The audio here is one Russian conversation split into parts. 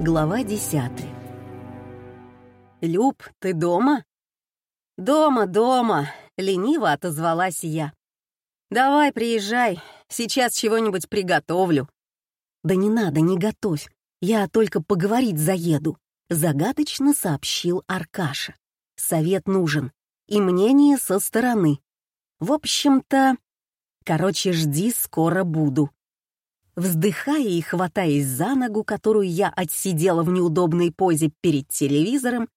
Глава десятая. «Люб, ты дома?» «Дома, дома», — лениво отозвалась я. «Давай, приезжай, сейчас чего-нибудь приготовлю». «Да не надо, не готовь, я только поговорить заеду», — загадочно сообщил Аркаша. «Совет нужен, и мнение со стороны. В общем-то, короче, жди, скоро буду». Вздыхая и хватаясь за ногу, которую я отсидела в неудобной позе перед телевизором,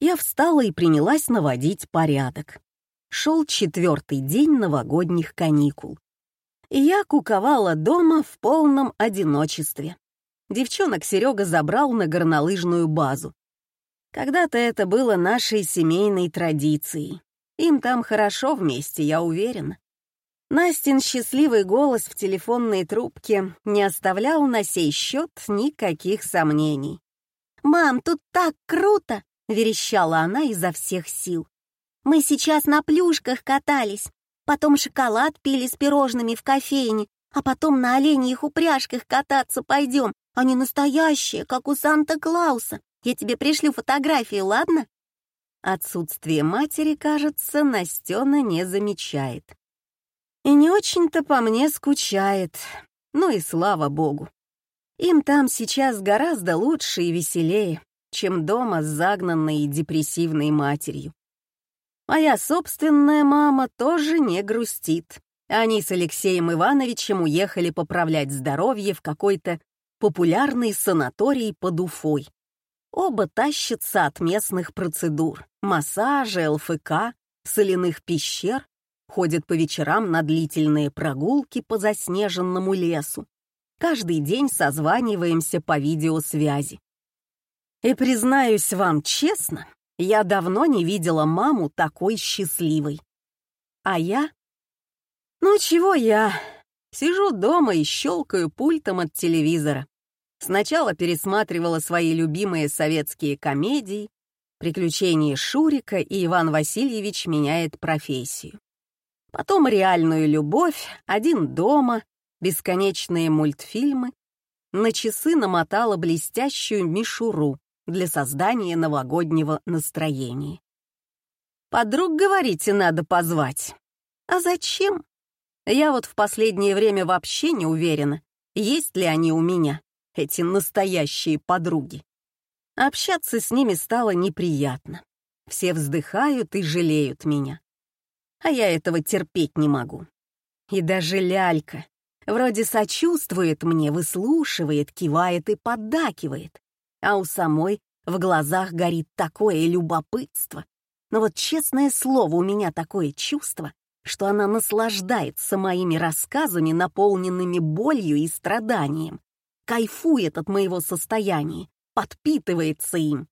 я встала и принялась наводить порядок. Шел четвертый день новогодних каникул. И я куковала дома в полном одиночестве. Девчонок Серега забрал на горнолыжную базу. Когда-то это было нашей семейной традицией. Им там хорошо вместе, я уверена. Настин счастливый голос в телефонной трубке не оставлял на сей счет никаких сомнений. «Мам, тут так круто!» — верещала она изо всех сил. «Мы сейчас на плюшках катались, потом шоколад пили с пирожными в кофейне, а потом на оленьих упряжках кататься пойдем. Они настоящие, как у Санта-Клауса. Я тебе пришлю фотографии, ладно?» Отсутствие матери, кажется, Настена не замечает. И не очень-то по мне скучает. Ну и слава богу. Им там сейчас гораздо лучше и веселее, чем дома с загнанной и депрессивной матерью. Моя собственная мама тоже не грустит. Они с Алексеем Ивановичем уехали поправлять здоровье в какой-то популярный санаторий под Уфой. Оба тащатся от местных процедур, массажа, ЛФК, соляных пещер ходят по вечерам на длительные прогулки по заснеженному лесу. Каждый день созваниваемся по видеосвязи. И признаюсь вам честно, я давно не видела маму такой счастливой. А я? Ну чего я? Сижу дома и щелкаю пультом от телевизора. Сначала пересматривала свои любимые советские комедии, «Приключения Шурика» и «Иван Васильевич меняет профессию». Потом реальную любовь, один дома, бесконечные мультфильмы. На часы намотала блестящую мишуру для создания новогоднего настроения. Подруг, говорите, надо позвать. А зачем? Я вот в последнее время вообще не уверена, есть ли они у меня, эти настоящие подруги. Общаться с ними стало неприятно. Все вздыхают и жалеют меня а я этого терпеть не могу. И даже лялька вроде сочувствует мне, выслушивает, кивает и поддакивает, а у самой в глазах горит такое любопытство. Но вот честное слово, у меня такое чувство, что она наслаждается моими рассказами, наполненными болью и страданием, кайфует от моего состояния, подпитывается им.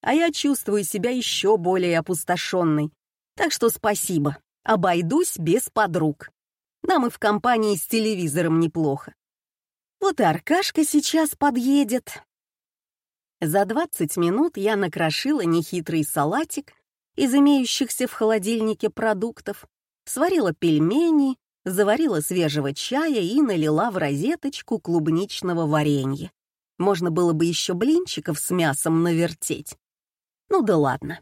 А я чувствую себя еще более опустошенной, так что спасибо, обойдусь без подруг. Нам и в компании с телевизором неплохо. Вот и Аркашка сейчас подъедет. За 20 минут я накрошила нехитрый салатик из имеющихся в холодильнике продуктов, сварила пельмени, заварила свежего чая и налила в розеточку клубничного варенья. Можно было бы еще блинчиков с мясом навертеть. Ну да ладно.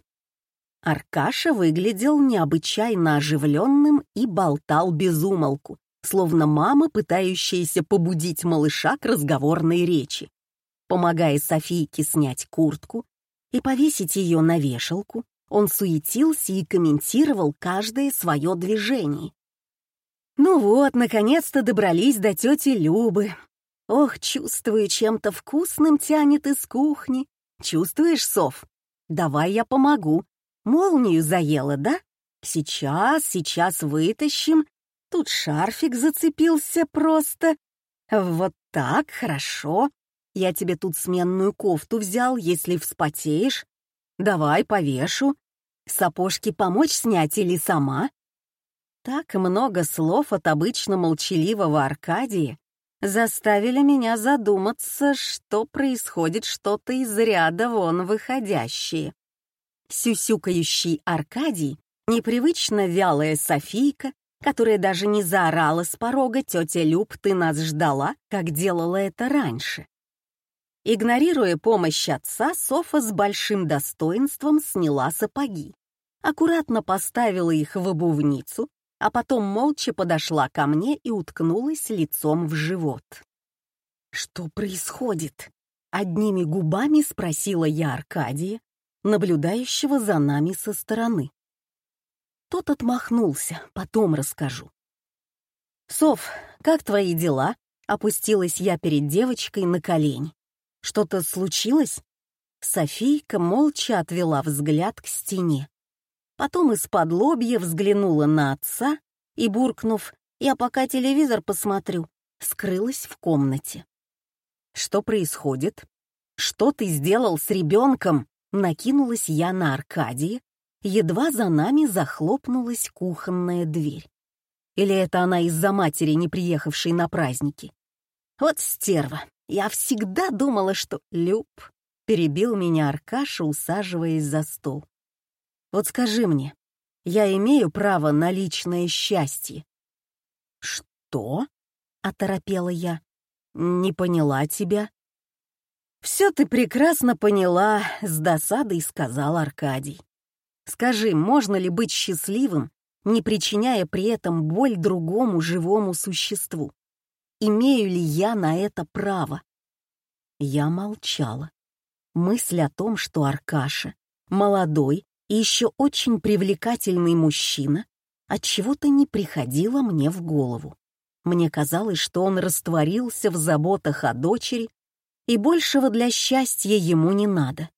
Аркаша выглядел необычайно оживленным и болтал без умолку, словно мама, пытающаяся побудить малыша к разговорной речи. Помогая Софийке снять куртку и повесить ее на вешалку, он суетился и комментировал каждое свое движение. «Ну вот, наконец-то добрались до тети Любы. Ох, чувствую, чем-то вкусным тянет из кухни. Чувствуешь, Сов? Давай я помогу, Молнию заело, да? Сейчас, сейчас вытащим. Тут шарфик зацепился просто. Вот так, хорошо. Я тебе тут сменную кофту взял, если вспотеешь. Давай, повешу. Сапожки помочь снять или сама? Так много слов от обычно молчаливого Аркадии заставили меня задуматься, что происходит что-то из ряда вон выходящее сюсюкающий Аркадий, непривычно вялая Софийка, которая даже не заорала с порога «Тетя Люб, ты нас ждала», как делала это раньше. Игнорируя помощь отца, Софа с большим достоинством сняла сапоги, аккуратно поставила их в обувницу, а потом молча подошла ко мне и уткнулась лицом в живот. «Что происходит?» — одними губами спросила я Аркадия, наблюдающего за нами со стороны. Тот отмахнулся, потом расскажу. «Соф, как твои дела?» — опустилась я перед девочкой на колени. Что-то случилось?» Софийка молча отвела взгляд к стене. Потом из-под лобья взглянула на отца и, буркнув «Я пока телевизор посмотрю», скрылась в комнате. «Что происходит? Что ты сделал с ребенком?» Накинулась я на Аркадия, едва за нами захлопнулась кухонная дверь. Или это она из-за матери, не приехавшей на праздники? Вот стерва, я всегда думала, что Люб перебил меня Аркаша, усаживаясь за стол. Вот скажи мне, я имею право на личное счастье? Что? Оторопела я. Не поняла тебя. Все ты прекрасно поняла, с досадой сказал Аркадий. Скажи, можно ли быть счастливым, не причиняя при этом боль другому живому существу? Имею ли я на это право? Я молчала. Мысль о том, что Аркаша, молодой и еще очень привлекательный мужчина, от чего то не приходила мне в голову. Мне казалось, что он растворился в заботах о дочери, и большего для счастья ему не надо.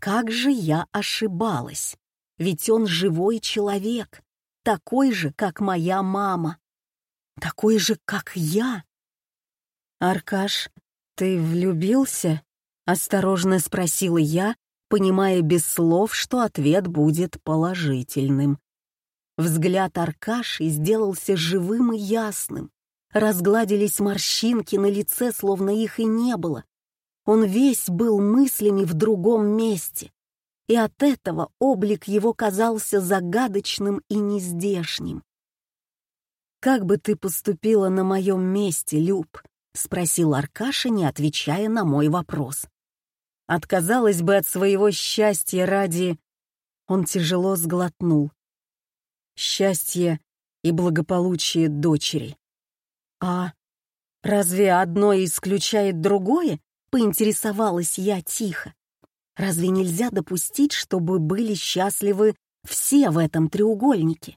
Как же я ошибалась, ведь он живой человек, такой же, как моя мама, такой же, как я. «Аркаш, ты влюбился?» — осторожно спросила я, понимая без слов, что ответ будет положительным. Взгляд Аркаши сделался живым и ясным. Разгладились морщинки на лице, словно их и не было. Он весь был мыслями в другом месте, и от этого облик его казался загадочным и нездешним. «Как бы ты поступила на моем месте, Люб?» — спросил Аркаша, не отвечая на мой вопрос. Отказалась бы от своего счастья ради... Он тяжело сглотнул. Счастье и благополучие дочери. А разве одно исключает другое? Поинтересовалась я тихо. Разве нельзя допустить, чтобы были счастливы все в этом треугольнике?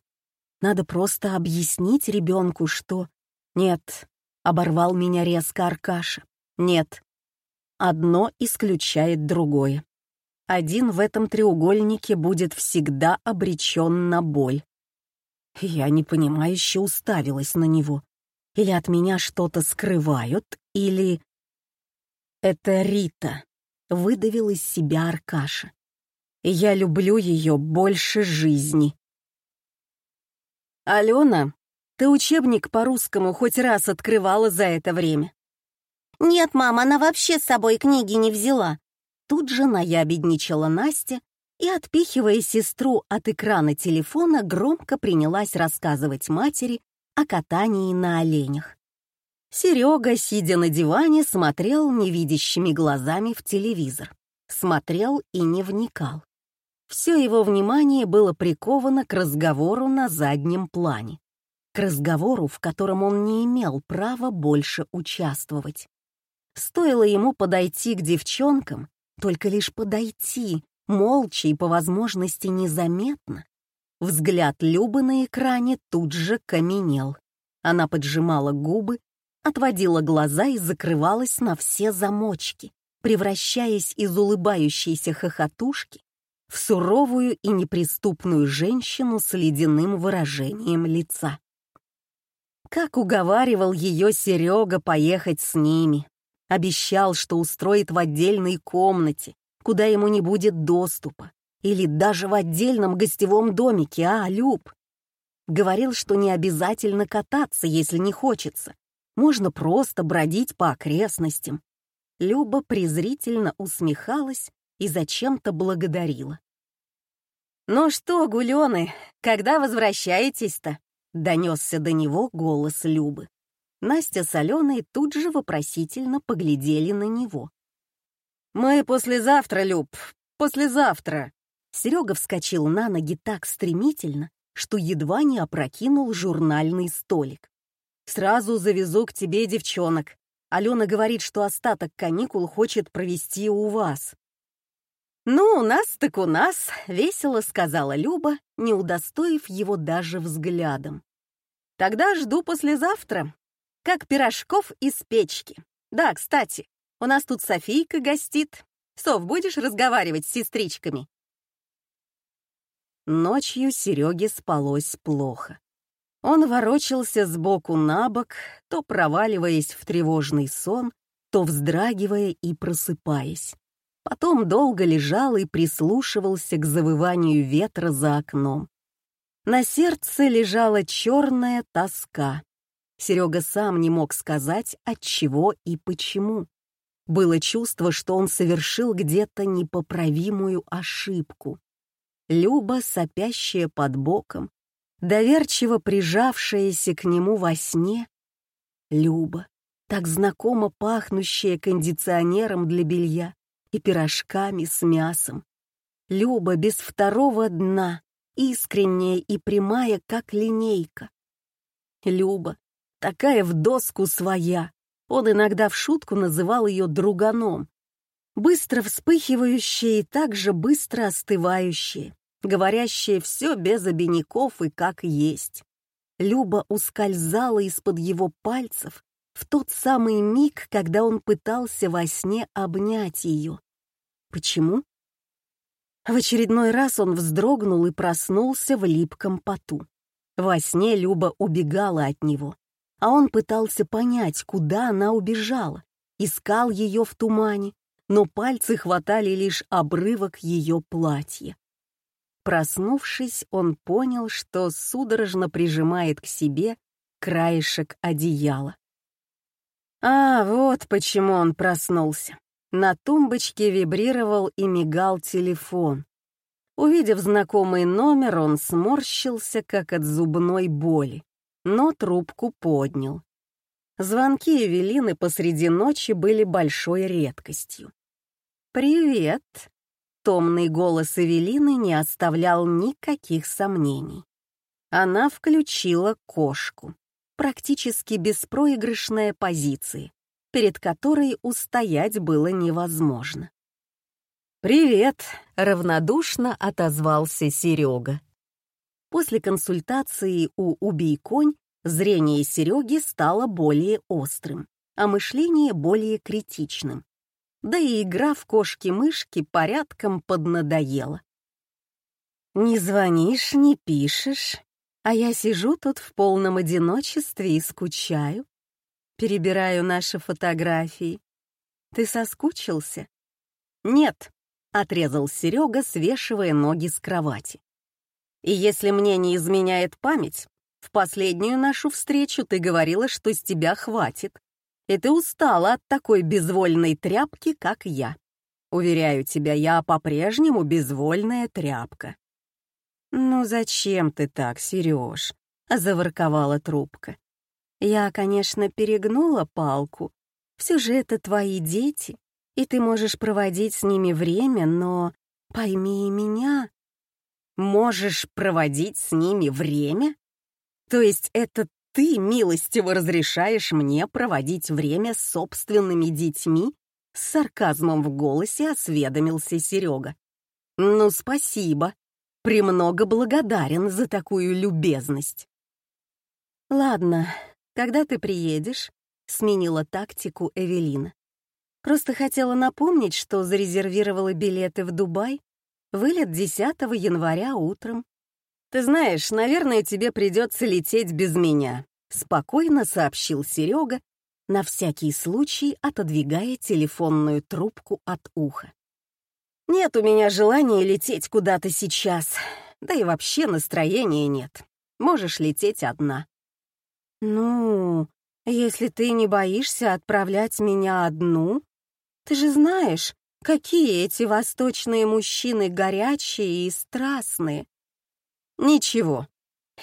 Надо просто объяснить ребенку, что... Нет, Оборвал меня резко Аркаша. Нет. Одно исключает другое. Один в этом треугольнике будет всегда обречен на боль. Я непонимающе уставилась на него. Или от меня что-то скрывают, или... Это Рита, выдавил из себя Аркаша. Я люблю ее больше жизни. Алена ты учебник по русскому хоть раз открывала за это время?» «Нет, мам, она вообще с собой книги не взяла». Тут же наябедничала Настя и, отпихивая сестру от экрана телефона, громко принялась рассказывать матери о катании на оленях. Серега, сидя на диване, смотрел невидящими глазами в телевизор. Смотрел и не вникал. Все его внимание было приковано к разговору на заднем плане к разговору, в котором он не имел права больше участвовать. Стоило ему подойти к девчонкам, только лишь подойти, молча и по возможности незаметно. Взгляд Любы на экране тут же каменел. Она поджимала губы, отводила глаза и закрывалась на все замочки, превращаясь из улыбающейся хохотушки в суровую и неприступную женщину с ледяным выражением лица. Как уговаривал ее Серега поехать с ними. Обещал, что устроит в отдельной комнате, куда ему не будет доступа. Или даже в отдельном гостевом домике, а, Люб? Говорил, что не обязательно кататься, если не хочется. Можно просто бродить по окрестностям. Люба презрительно усмехалась и зачем-то благодарила. «Ну что, гулены, когда возвращаетесь-то?» Донесся до него голос Любы. Настя с Аленой тут же вопросительно поглядели на него. Мы послезавтра, Люб, послезавтра. Серега вскочил на ноги так стремительно, что едва не опрокинул журнальный столик. «Сразу завезу к тебе девчонок. Алена говорит, что остаток каникул хочет провести у вас». «Ну, у нас так у нас», — весело сказала Люба, не удостоив его даже взглядом. «Тогда жду послезавтра, как пирожков из печки. Да, кстати, у нас тут Софийка гостит. Сов, будешь разговаривать с сестричками?» Ночью Сереге спалось плохо. Он ворочался сбоку на бок, то проваливаясь в тревожный сон, то вздрагивая и просыпаясь. Потом долго лежал и прислушивался к завыванию ветра за окном. На сердце лежала черная тоска. Серега сам не мог сказать, от чего и почему. Было чувство, что он совершил где-то непоправимую ошибку. Люба, сопящая под боком, доверчиво прижавшаяся к нему во сне. Люба, так знакомо пахнущая кондиционером для белья и пирожками с мясом. Люба без второго дна, искренняя и прямая, как линейка. Люба, такая в доску своя. Он иногда в шутку называл ее друганом. Быстро вспыхивающая и также быстро остывающая говорящее все без обиняков и как есть. Люба ускользала из-под его пальцев в тот самый миг, когда он пытался во сне обнять ее. Почему? В очередной раз он вздрогнул и проснулся в липком поту. Во сне Люба убегала от него, а он пытался понять, куда она убежала, искал ее в тумане, но пальцы хватали лишь обрывок ее платья. Проснувшись, он понял, что судорожно прижимает к себе краешек одеяла. А, вот почему он проснулся. На тумбочке вибрировал и мигал телефон. Увидев знакомый номер, он сморщился, как от зубной боли, но трубку поднял. Звонки Эвелины посреди ночи были большой редкостью. «Привет», Томный голос Эвелины не оставлял никаких сомнений. Она включила кошку. Практически беспроигрышная позиция, перед которой устоять было невозможно. «Привет!» — равнодушно отозвался Серега. После консультации у «Убей конь» зрение Сереги стало более острым, а мышление более критичным да и игра в кошки-мышки порядком поднадоела. Не звонишь, не пишешь, а я сижу тут в полном одиночестве и скучаю. Перебираю наши фотографии. Ты соскучился? Нет, отрезал Серега, свешивая ноги с кровати. И если мне не изменяет память, в последнюю нашу встречу ты говорила, что с тебя хватит и ты устала от такой безвольной тряпки, как я. Уверяю тебя, я по-прежнему безвольная тряпка». «Ну зачем ты так, Сереж?» — заворковала трубка. «Я, конечно, перегнула палку. Все же это твои дети, и ты можешь проводить с ними время, но пойми меня». «Можешь проводить с ними время? То есть это ты милостиво разрешаешь мне проводить время с собственными детьми?» С сарказмом в голосе осведомился Серега. «Ну, спасибо. Премного благодарен за такую любезность». «Ладно, когда ты приедешь?» — сменила тактику Эвелина. «Просто хотела напомнить, что зарезервировала билеты в Дубай. Вылет 10 января утром. Ты знаешь, наверное, тебе придется лететь без меня. — спокойно сообщил Серега, на всякий случай отодвигая телефонную трубку от уха. «Нет у меня желания лететь куда-то сейчас, да и вообще настроения нет. Можешь лететь одна». «Ну, если ты не боишься отправлять меня одну, ты же знаешь, какие эти восточные мужчины горячие и страстные». «Ничего,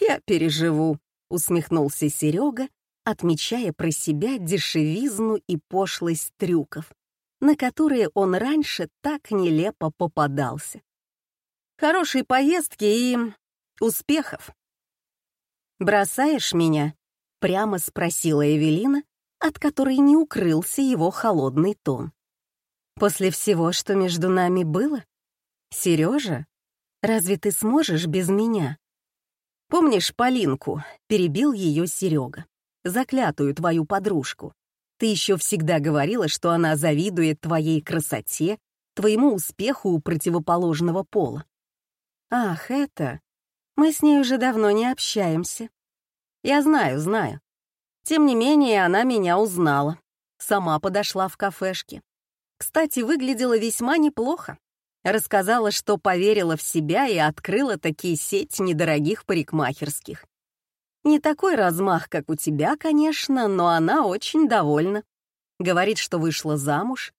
я переживу», — усмехнулся Серега, отмечая про себя дешевизну и пошлость трюков, на которые он раньше так нелепо попадался. Хорошей поездки и успехов. «Бросаешь меня?» — прямо спросила Эвелина, от которой не укрылся его холодный тон. «После всего, что между нами было? Сережа, разве ты сможешь без меня?» «Помнишь Полинку?» — перебил ее Серега. «Заклятую твою подружку. Ты еще всегда говорила, что она завидует твоей красоте, твоему успеху у противоположного пола. Ах, это... Мы с ней уже давно не общаемся. Я знаю, знаю. Тем не менее, она меня узнала. Сама подошла в кафешке. Кстати, выглядела весьма неплохо. Рассказала, что поверила в себя и открыла такие сеть недорогих парикмахерских. Не такой размах, как у тебя, конечно, но она очень довольна. Говорит, что вышла замуж.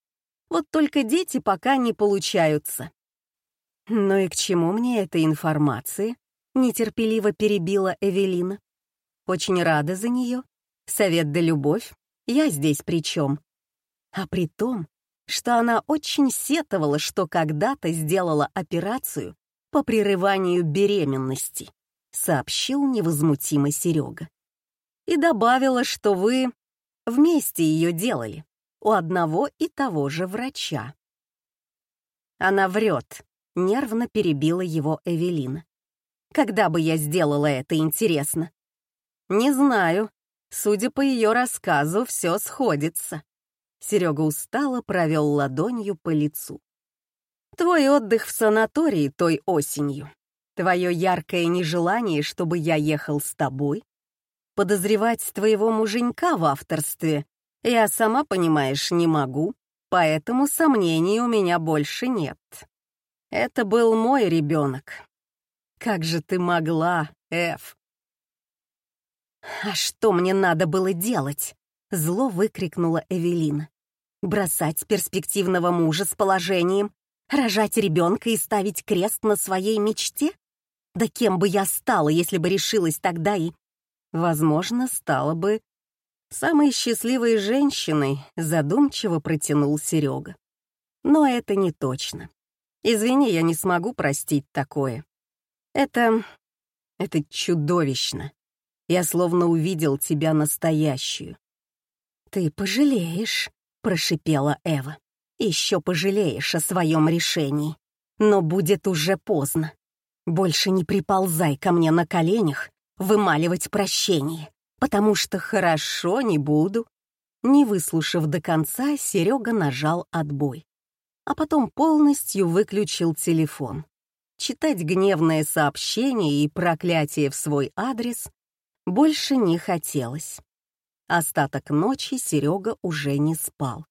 Вот только дети пока не получаются. «Ну и к чему мне эта информация?» — нетерпеливо перебила Эвелина. «Очень рада за нее. Совет да любовь. Я здесь при чем?» А при том, что она очень сетовала, что когда-то сделала операцию по прерыванию беременности, сообщил невозмутимо Серега. И добавила, что вы вместе ее делали, у одного и того же врача. Она врет, Нервно перебила его Эвелина. «Когда бы я сделала это, интересно?» «Не знаю. Судя по ее рассказу, все сходится». Серега устало провел ладонью по лицу. «Твой отдых в санатории той осенью, твое яркое нежелание, чтобы я ехал с тобой, подозревать твоего муженька в авторстве я, сама понимаешь, не могу, поэтому сомнений у меня больше нет. Это был мой ребенок. Как же ты могла, Эф? «А что мне надо было делать?» — зло выкрикнула Эвелина. «Бросать перспективного мужа с положением, рожать ребенка и ставить крест на своей мечте? Да кем бы я стала, если бы решилась тогда и...» «Возможно, стала бы самой счастливой женщиной», — задумчиво протянул Серега. «Но это не точно. Извини, я не смогу простить такое. Это... это чудовищно. Я словно увидел тебя настоящую. «Ты пожалеешь», — прошипела Эва. «Еще пожалеешь о своем решении. Но будет уже поздно. Больше не приползай ко мне на коленях вымаливать прощение, потому что хорошо не буду». Не выслушав до конца, Серега нажал отбой а потом полностью выключил телефон. Читать гневное сообщение и проклятие в свой адрес больше не хотелось. Остаток ночи Серега уже не спал.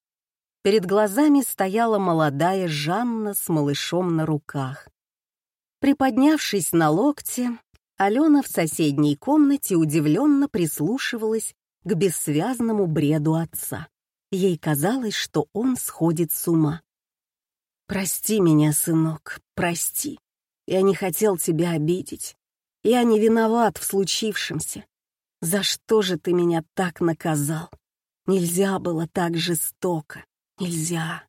Перед глазами стояла молодая Жанна с малышом на руках. Приподнявшись на локте, Алена в соседней комнате удивленно прислушивалась к бессвязному бреду отца. Ей казалось, что он сходит с ума. «Прости меня, сынок, прости. Я не хотел тебя обидеть. Я не виноват в случившемся. За что же ты меня так наказал? Нельзя было так жестоко. Нельзя.